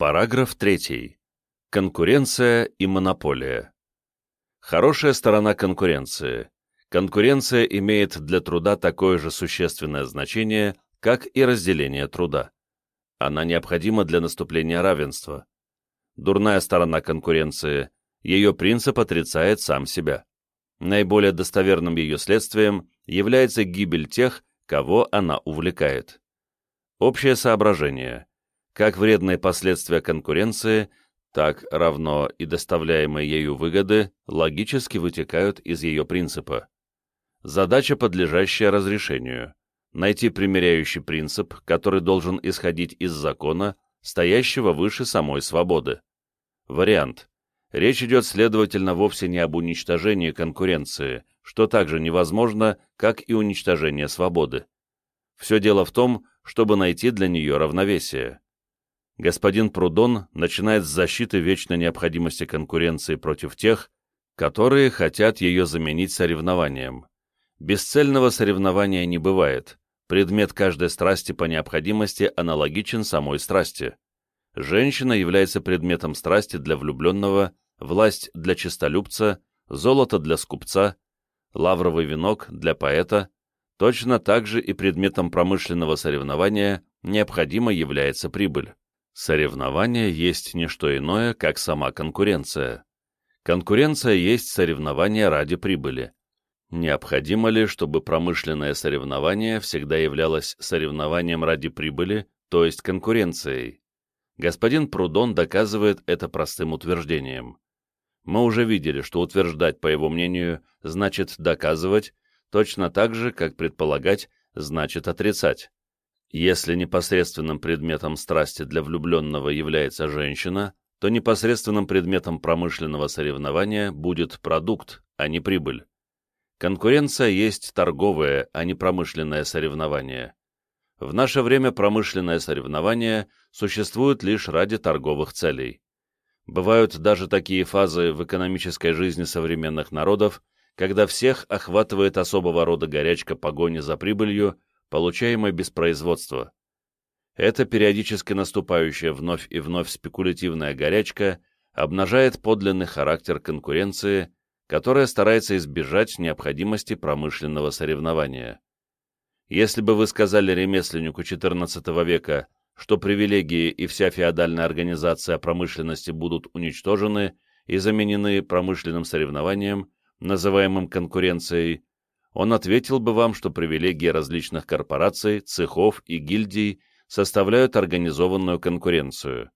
Параграф 3. Конкуренция и монополия. Хорошая сторона конкуренции. Конкуренция имеет для труда такое же существенное значение, как и разделение труда. Она необходима для наступления равенства. Дурная сторона конкуренции. Ее принцип отрицает сам себя. Наиболее достоверным ее следствием является гибель тех, кого она увлекает. Общее соображение. Как вредные последствия конкуренции, так равно и доставляемые ею выгоды логически вытекают из ее принципа. Задача, подлежащая разрешению. Найти примиряющий принцип, который должен исходить из закона, стоящего выше самой свободы. Вариант. Речь идет, следовательно, вовсе не об уничтожении конкуренции, что также невозможно, как и уничтожение свободы. Все дело в том, чтобы найти для нее равновесие. Господин Прудон начинает с защиты вечной необходимости конкуренции против тех, которые хотят ее заменить соревнованием. Бесцельного соревнования не бывает. Предмет каждой страсти по необходимости аналогичен самой страсти. Женщина является предметом страсти для влюбленного, власть для честолюбца, золото для скупца, лавровый венок для поэта, точно так же и предметом промышленного соревнования необходимо является прибыль. Соревнование есть не что иное, как сама конкуренция. Конкуренция есть соревнование ради прибыли. Необходимо ли, чтобы промышленное соревнование всегда являлось соревнованием ради прибыли, то есть конкуренцией? Господин Прудон доказывает это простым утверждением. Мы уже видели, что утверждать, по его мнению, значит доказывать, точно так же, как предполагать, значит отрицать. Если непосредственным предметом страсти для влюбленного является женщина, то непосредственным предметом промышленного соревнования будет продукт, а не прибыль. Конкуренция есть торговое, а не промышленное соревнование. В наше время промышленное соревнование существует лишь ради торговых целей. Бывают даже такие фазы в экономической жизни современных народов, когда всех охватывает особого рода горячка погони за прибылью, получаемой без производства. Эта периодически наступающая вновь и вновь спекулятивная горячка обнажает подлинный характер конкуренции, которая старается избежать необходимости промышленного соревнования. Если бы вы сказали ремесленнику XIV века, что привилегии и вся феодальная организация промышленности будут уничтожены и заменены промышленным соревнованием, называемым конкуренцией, он ответил бы вам, что привилегии различных корпораций, цехов и гильдий составляют организованную конкуренцию.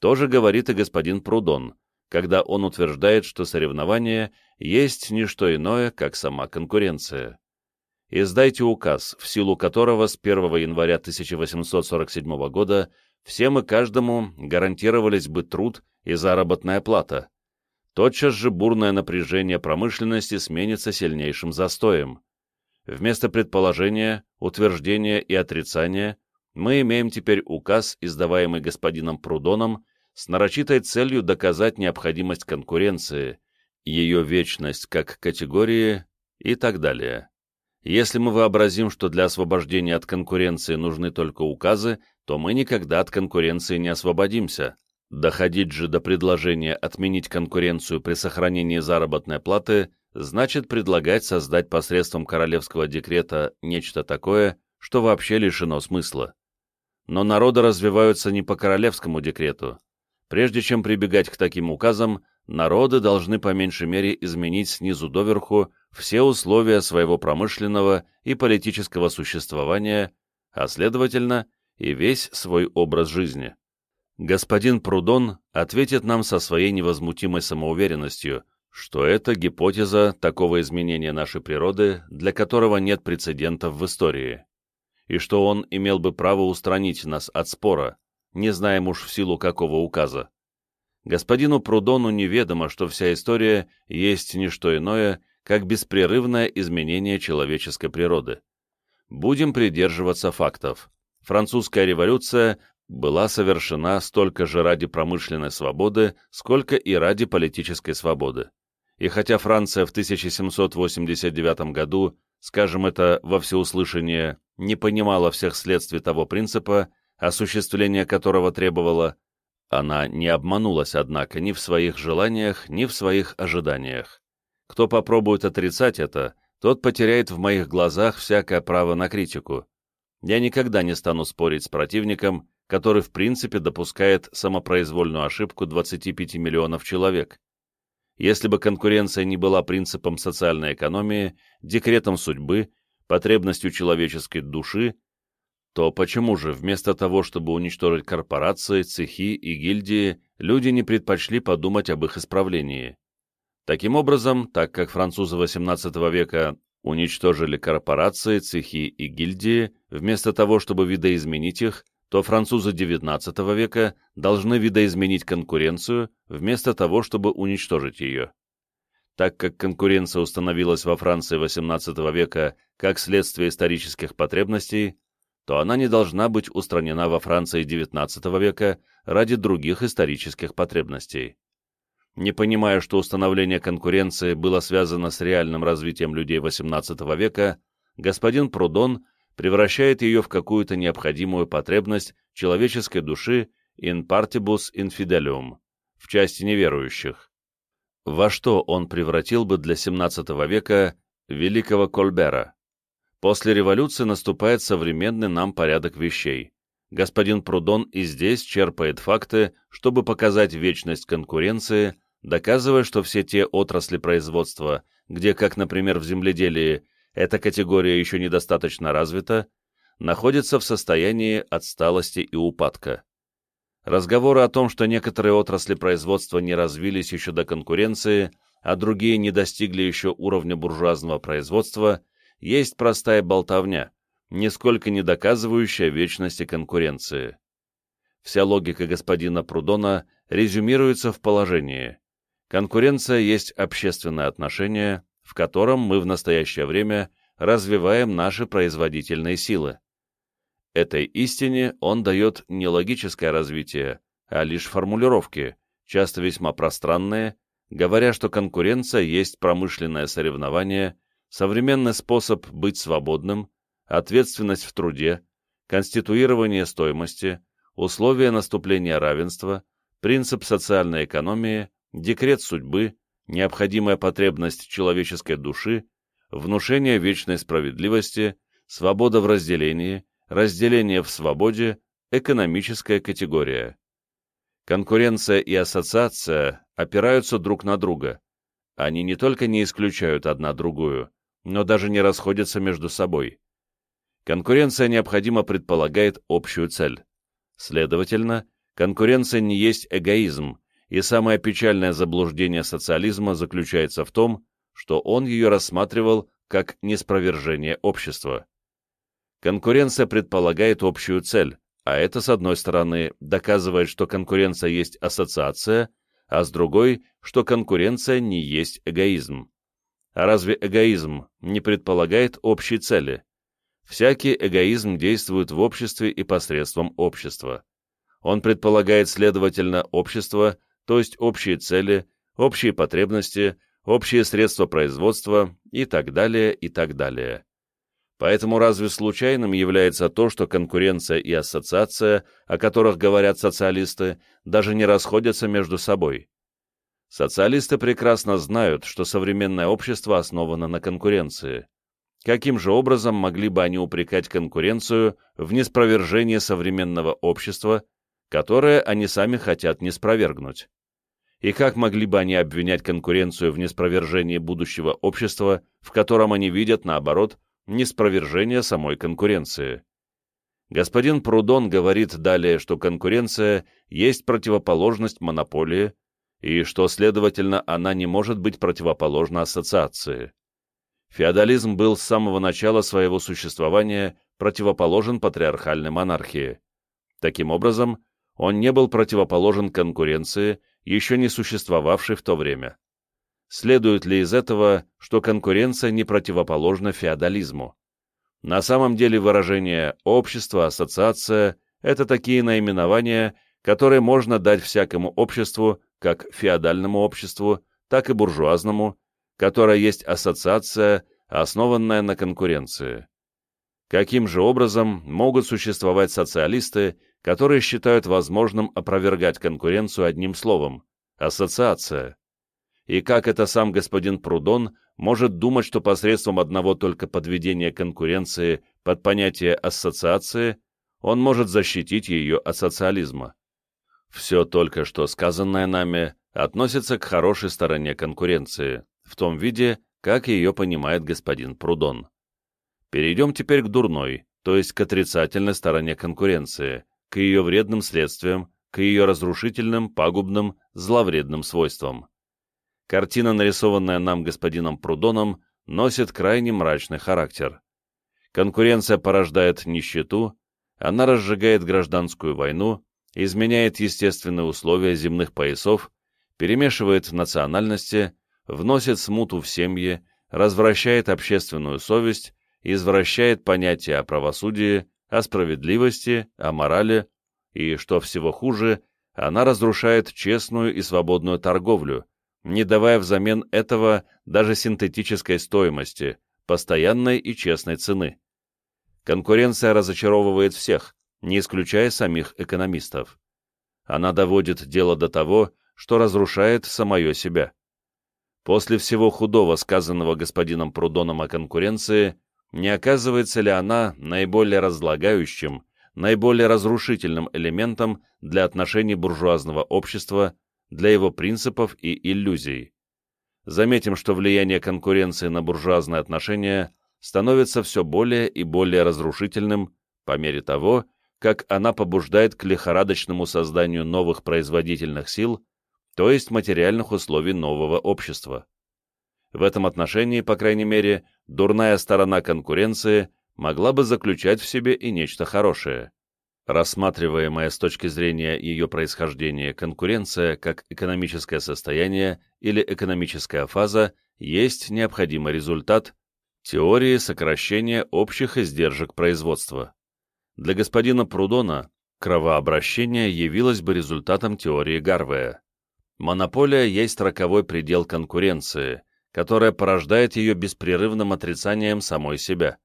То же говорит и господин Прудон, когда он утверждает, что соревнование есть не что иное, как сама конкуренция издайте указ, в силу которого с 1 января 1847 года всем и каждому гарантировались бы труд и заработная плата. Тотчас же бурное напряжение промышленности сменится сильнейшим застоем. Вместо предположения, утверждения и отрицания мы имеем теперь указ, издаваемый господином Прудоном, с нарочитой целью доказать необходимость конкуренции, ее вечность как категории и так далее. Если мы вообразим, что для освобождения от конкуренции нужны только указы, то мы никогда от конкуренции не освободимся. Доходить же до предложения отменить конкуренцию при сохранении заработной платы значит предлагать создать посредством королевского декрета нечто такое, что вообще лишено смысла. Но народы развиваются не по королевскому декрету. Прежде чем прибегать к таким указам, народы должны по меньшей мере изменить снизу доверху все условия своего промышленного и политического существования, а следовательно и весь свой образ жизни. Господин Прудон ответит нам со своей невозмутимой самоуверенностью, что это гипотеза такого изменения нашей природы, для которого нет прецедентов в истории, и что он имел бы право устранить нас от спора, не знаем уж в силу какого указа. Господину Прудону неведомо, что вся история есть не что иное, как беспрерывное изменение человеческой природы. Будем придерживаться фактов. Французская революция была совершена столько же ради промышленной свободы, сколько и ради политической свободы. И хотя Франция в 1789 году, скажем это во всеуслышание, не понимала всех следствий того принципа, осуществление которого требовала, Она не обманулась, однако, ни в своих желаниях, ни в своих ожиданиях. Кто попробует отрицать это, тот потеряет в моих глазах всякое право на критику. Я никогда не стану спорить с противником, который в принципе допускает самопроизвольную ошибку 25 миллионов человек. Если бы конкуренция не была принципом социальной экономии, декретом судьбы, потребностью человеческой души, то почему же вместо того, чтобы уничтожить корпорации, цехи и гильдии, люди не предпочли подумать об их исправлении? Таким образом, так как французы XVIII века уничтожили корпорации, цехи и гильдии, вместо того, чтобы видоизменить их, то французы XIX века должны видоизменить конкуренцию, вместо того, чтобы уничтожить ее. Так как конкуренция установилась во Франции XVIII века как следствие исторических потребностей, то она не должна быть устранена во Франции XIX века ради других исторических потребностей. Не понимая, что установление конкуренции было связано с реальным развитием людей XVIII века, господин Прудон превращает ее в какую-то необходимую потребность человеческой души in partibus infidelium, в части неверующих. Во что он превратил бы для XVII века великого Кольбера? После революции наступает современный нам порядок вещей. Господин Прудон и здесь черпает факты, чтобы показать вечность конкуренции, доказывая, что все те отрасли производства, где, как, например, в земледелии, эта категория еще недостаточно развита, находятся в состоянии отсталости и упадка. Разговоры о том, что некоторые отрасли производства не развились еще до конкуренции, а другие не достигли еще уровня буржуазного производства – есть простая болтовня, нисколько не доказывающая вечности конкуренции. Вся логика господина Прудона резюмируется в положении. Конкуренция есть общественное отношение, в котором мы в настоящее время развиваем наши производительные силы. Этой истине он дает не логическое развитие, а лишь формулировки, часто весьма пространные, говоря, что конкуренция есть промышленное соревнование современный способ быть свободным, ответственность в труде, конституирование стоимости, условия наступления равенства, принцип социальной экономии, декрет судьбы, необходимая потребность человеческой души, внушение вечной справедливости, свобода в разделении, разделение в свободе, экономическая категория. Конкуренция и ассоциация опираются друг на друга. Они не только не исключают одна другую, но даже не расходятся между собой. Конкуренция необходимо предполагает общую цель. Следовательно, конкуренция не есть эгоизм, и самое печальное заблуждение социализма заключается в том, что он ее рассматривал как неспровержение общества. Конкуренция предполагает общую цель, а это, с одной стороны, доказывает, что конкуренция есть ассоциация, а с другой, что конкуренция не есть эгоизм. А разве эгоизм не предполагает общей цели? Всякий эгоизм действует в обществе и посредством общества. Он предполагает, следовательно, общество, то есть общие цели, общие потребности, общие средства производства и так далее, и так далее. Поэтому разве случайным является то, что конкуренция и ассоциация, о которых говорят социалисты, даже не расходятся между собой? Социалисты прекрасно знают, что современное общество основано на конкуренции. Каким же образом могли бы они упрекать конкуренцию в неспровержении современного общества, которое они сами хотят неспровергнуть? И как могли бы они обвинять конкуренцию в неспровержении будущего общества, в котором они видят, наоборот, неспровержение самой конкуренции? Господин Прудон говорит далее, что конкуренция есть противоположность монополии, и что, следовательно, она не может быть противоположна ассоциации. Феодализм был с самого начала своего существования противоположен патриархальной монархии. Таким образом, он не был противоположен конкуренции, еще не существовавшей в то время. Следует ли из этого, что конкуренция не противоположна феодализму? На самом деле выражение «общество», «ассоциация» — это такие наименования, которые можно дать всякому обществу, как феодальному обществу, так и буржуазному, которое есть ассоциация, основанная на конкуренции. Каким же образом могут существовать социалисты, которые считают возможным опровергать конкуренцию одним словом – ассоциация. И как это сам господин Прудон может думать, что посредством одного только подведения конкуренции под понятие ассоциации он может защитить ее от социализма? Все только что сказанное нами относится к хорошей стороне конкуренции, в том виде, как ее понимает господин Прудон. Перейдем теперь к дурной, то есть к отрицательной стороне конкуренции, к ее вредным следствиям, к ее разрушительным, пагубным, зловредным свойствам. Картина, нарисованная нам господином Прудоном, носит крайне мрачный характер. Конкуренция порождает нищету, она разжигает гражданскую войну, изменяет естественные условия земных поясов, перемешивает национальности, вносит смуту в семьи, развращает общественную совесть, извращает понятия о правосудии, о справедливости, о морали, и, что всего хуже, она разрушает честную и свободную торговлю, не давая взамен этого даже синтетической стоимости, постоянной и честной цены. Конкуренция разочаровывает всех, не исключая самих экономистов. Она доводит дело до того, что разрушает самое себя. После всего худого, сказанного господином Прудоном о конкуренции, не оказывается ли она наиболее разлагающим, наиболее разрушительным элементом для отношений буржуазного общества, для его принципов и иллюзий? Заметим, что влияние конкуренции на буржуазные отношения становится все более и более разрушительным по мере того, как она побуждает к лихорадочному созданию новых производительных сил то есть материальных условий нового общества. В этом отношении, по крайней мере, дурная сторона конкуренции могла бы заключать в себе и нечто хорошее. Рассматриваемая с точки зрения ее происхождения конкуренция как экономическое состояние или экономическая фаза есть необходимый результат теории сокращения общих издержек производства. Для господина Прудона кровообращение явилось бы результатом теории Гарвея. Монополия есть роковой предел конкуренции, которая порождает ее беспрерывным отрицанием самой себя.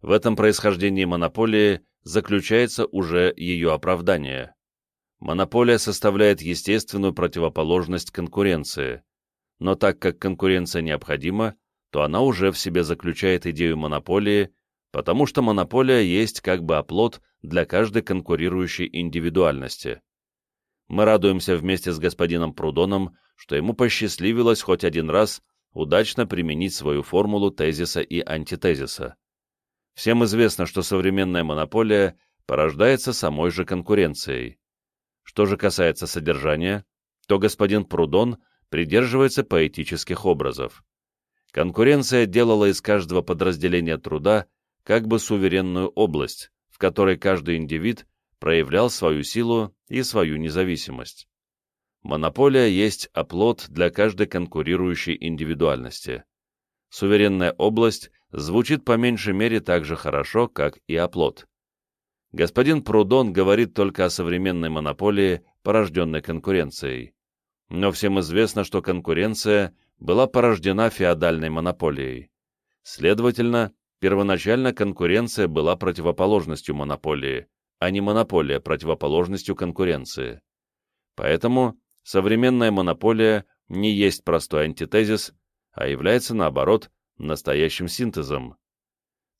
В этом происхождении монополии заключается уже ее оправдание. Монополия составляет естественную противоположность конкуренции, но так как конкуренция необходима, то она уже в себе заключает идею монополии, потому что монополия есть как бы оплот для каждой конкурирующей индивидуальности мы радуемся вместе с господином Прудоном, что ему посчастливилось хоть один раз удачно применить свою формулу тезиса и антитезиса. Всем известно, что современная монополия порождается самой же конкуренцией. Что же касается содержания, то господин Прудон придерживается поэтических образов. Конкуренция делала из каждого подразделения труда как бы суверенную область, в которой каждый индивид проявлял свою силу и свою независимость. Монополия есть оплот для каждой конкурирующей индивидуальности. Суверенная область звучит по меньшей мере так же хорошо, как и оплот. Господин Прудон говорит только о современной монополии, порожденной конкуренцией. Но всем известно, что конкуренция была порождена феодальной монополией. Следовательно, первоначально конкуренция была противоположностью монополии, а не монополия противоположностью конкуренции. Поэтому современная монополия не есть простой антитезис, а является, наоборот, настоящим синтезом.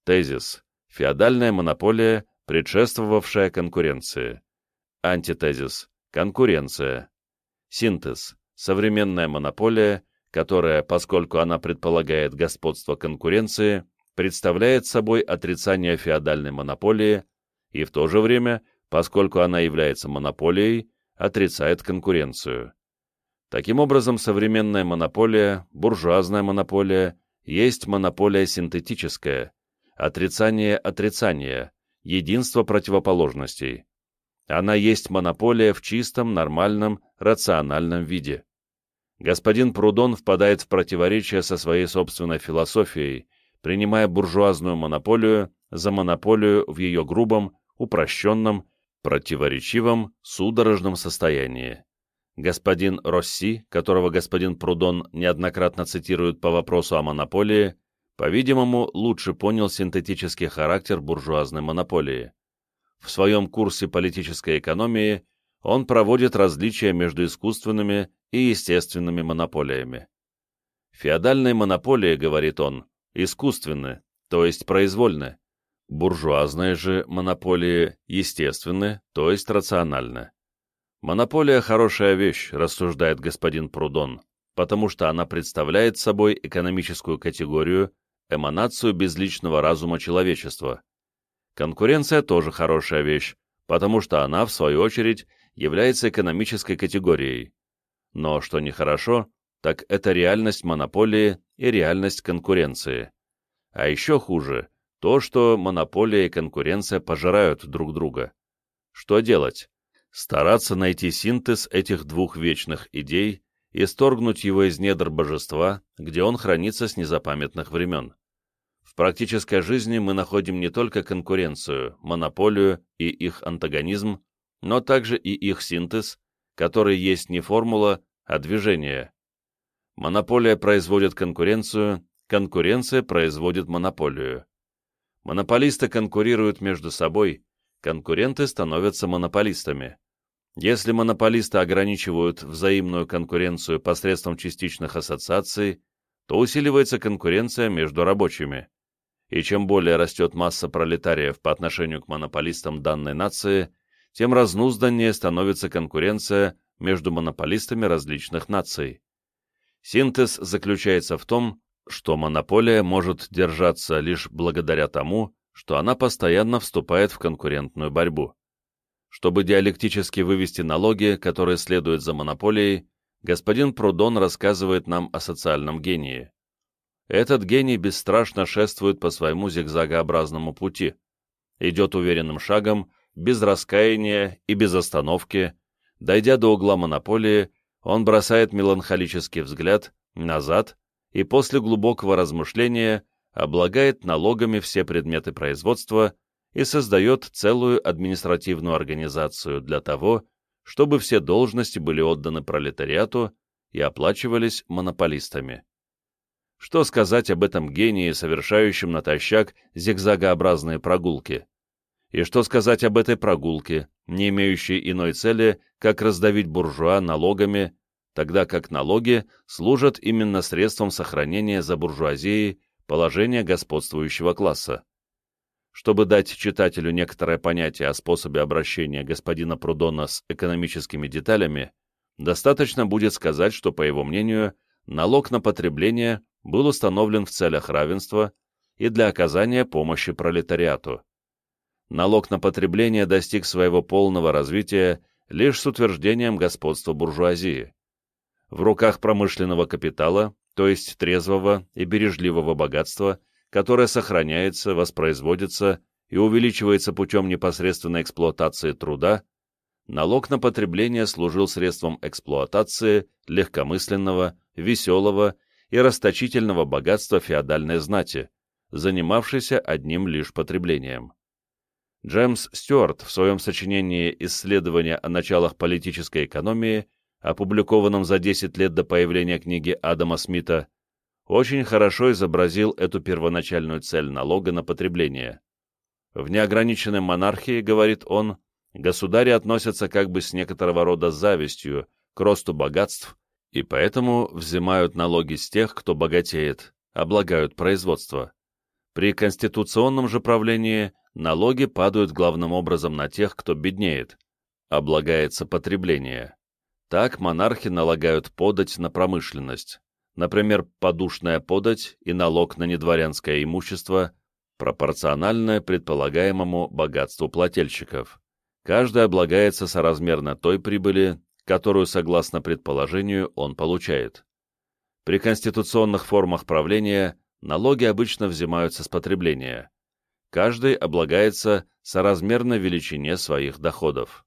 Тезис – феодальная монополия, предшествовавшая конкуренции. Антитезис – конкуренция. Синтез – современная монополия, которая, поскольку она предполагает господство конкуренции, представляет собой отрицание феодальной монополии и в то же время, поскольку она является монополией, отрицает конкуренцию. Таким образом, современная монополия, буржуазная монополия, есть монополия синтетическая, отрицание отрицания, единство противоположностей. Она есть монополия в чистом, нормальном, рациональном виде. Господин Прудон впадает в противоречие со своей собственной философией, принимая буржуазную монополию за монополию в ее грубом, упрощенном, противоречивом, судорожном состоянии. Господин Росси, которого господин Прудон неоднократно цитирует по вопросу о монополии, по-видимому, лучше понял синтетический характер буржуазной монополии. В своем курсе политической экономии он проводит различия между искусственными и естественными монополиями. Феодальные монополии, говорит он, искусственны, то есть произвольны. Буржуазные же монополии естественны, то есть рациональны. Монополия – хорошая вещь, рассуждает господин Прудон, потому что она представляет собой экономическую категорию, эманацию безличного разума человечества. Конкуренция тоже хорошая вещь, потому что она, в свою очередь, является экономической категорией. Но что нехорошо, так это реальность монополии и реальность конкуренции. А еще хуже – то, что монополия и конкуренция пожирают друг друга. Что делать? Стараться найти синтез этих двух вечных идей и сторгнуть его из недр божества, где он хранится с незапамятных времен. В практической жизни мы находим не только конкуренцию, монополию и их антагонизм, но также и их синтез, который есть не формула, а движение. Монополия производит конкуренцию, конкуренция производит монополию. Монополисты конкурируют между собой, конкуренты становятся монополистами. Если монополисты ограничивают взаимную конкуренцию посредством частичных ассоциаций, то усиливается конкуренция между рабочими. И чем более растет масса пролетариев по отношению к монополистам данной нации, тем разнузданнее становится конкуренция между монополистами различных наций. Синтез заключается в том, что монополия может держаться лишь благодаря тому, что она постоянно вступает в конкурентную борьбу. Чтобы диалектически вывести налоги, которые следуют за монополией, господин Прудон рассказывает нам о социальном гении. Этот гений бесстрашно шествует по своему зигзагообразному пути, идет уверенным шагом, без раскаяния и без остановки, дойдя до угла монополии, он бросает меланхолический взгляд назад и после глубокого размышления облагает налогами все предметы производства и создает целую административную организацию для того, чтобы все должности были отданы пролетариату и оплачивались монополистами. Что сказать об этом гении, совершающем натощак зигзагообразные прогулки? И что сказать об этой прогулке, не имеющей иной цели, как раздавить буржуа налогами, тогда как налоги служат именно средством сохранения за буржуазией положения господствующего класса. Чтобы дать читателю некоторое понятие о способе обращения господина Прудона с экономическими деталями, достаточно будет сказать, что, по его мнению, налог на потребление был установлен в целях равенства и для оказания помощи пролетариату налог на потребление достиг своего полного развития лишь с утверждением господства буржуазии. В руках промышленного капитала, то есть трезвого и бережливого богатства, которое сохраняется, воспроизводится и увеличивается путем непосредственной эксплуатации труда, налог на потребление служил средством эксплуатации легкомысленного, веселого и расточительного богатства феодальной знати, занимавшейся одним лишь потреблением. Джеймс Стюарт в своем сочинении «Исследования о началах политической экономии», опубликованном за 10 лет до появления книги Адама Смита, очень хорошо изобразил эту первоначальную цель налога на потребление. В неограниченной монархии, говорит он, государи относятся как бы с некоторого рода завистью к росту богатств и поэтому взимают налоги с тех, кто богатеет, облагают производство. При конституционном же правлении налоги падают главным образом на тех, кто беднеет, облагается потребление. Так монархи налагают подать на промышленность, например, подушная подать и налог на недворянское имущество, пропорциональное предполагаемому богатству плательщиков. Каждый облагается соразмерно той прибыли, которую, согласно предположению, он получает. При конституционных формах правления налоги обычно взимаются с потребления каждый облагается соразмерно величине своих доходов.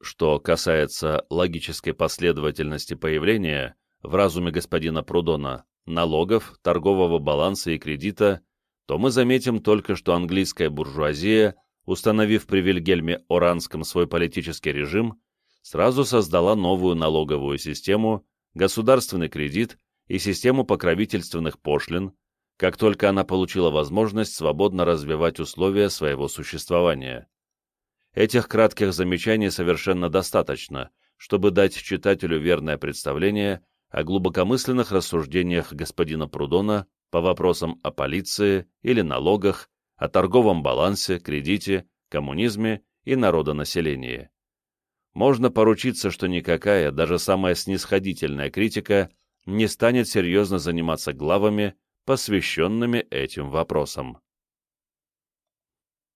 Что касается логической последовательности появления в разуме господина Прудона налогов, торгового баланса и кредита, то мы заметим только, что английская буржуазия, установив при Вильгельме Оранском свой политический режим, сразу создала новую налоговую систему, государственный кредит и систему покровительственных пошлин, как только она получила возможность свободно развивать условия своего существования. Этих кратких замечаний совершенно достаточно, чтобы дать читателю верное представление о глубокомысленных рассуждениях господина Прудона по вопросам о полиции или налогах, о торговом балансе, кредите, коммунизме и народонаселении. Можно поручиться, что никакая, даже самая снисходительная критика не станет серьезно заниматься главами, посвященными этим вопросам.